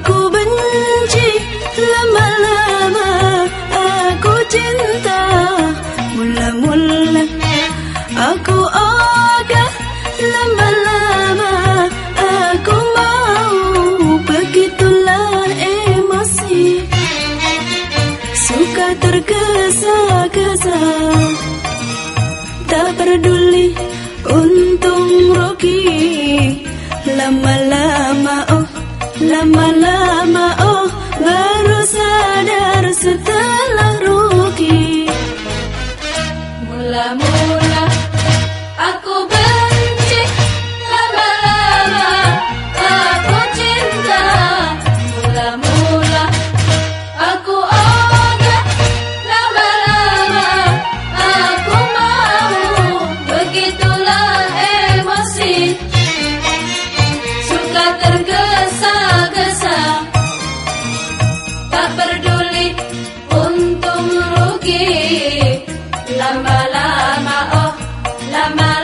Aku benci lama-lama Aku cinta mula-mula. Aku ogah lama-lama Aku mau begitulah emosi. Suka tergesa-gesa Tak peduli untung rugi. Lama-lama Lama-lama oh baru sadar setelah ruang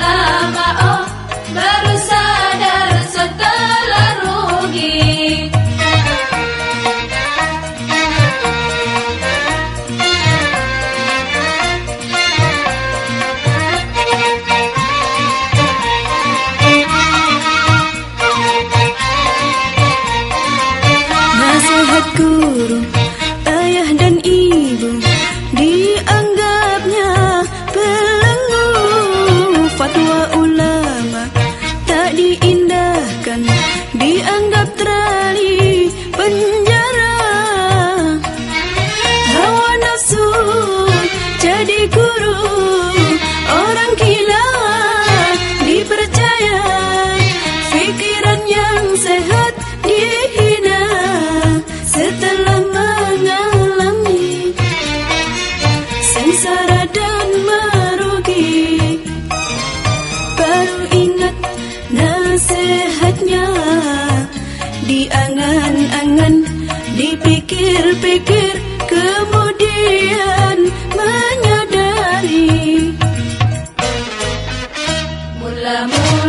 lama oh baru sadar setelah rugi. Nasihat guru berpikir kemudian menyadari. Mula-mula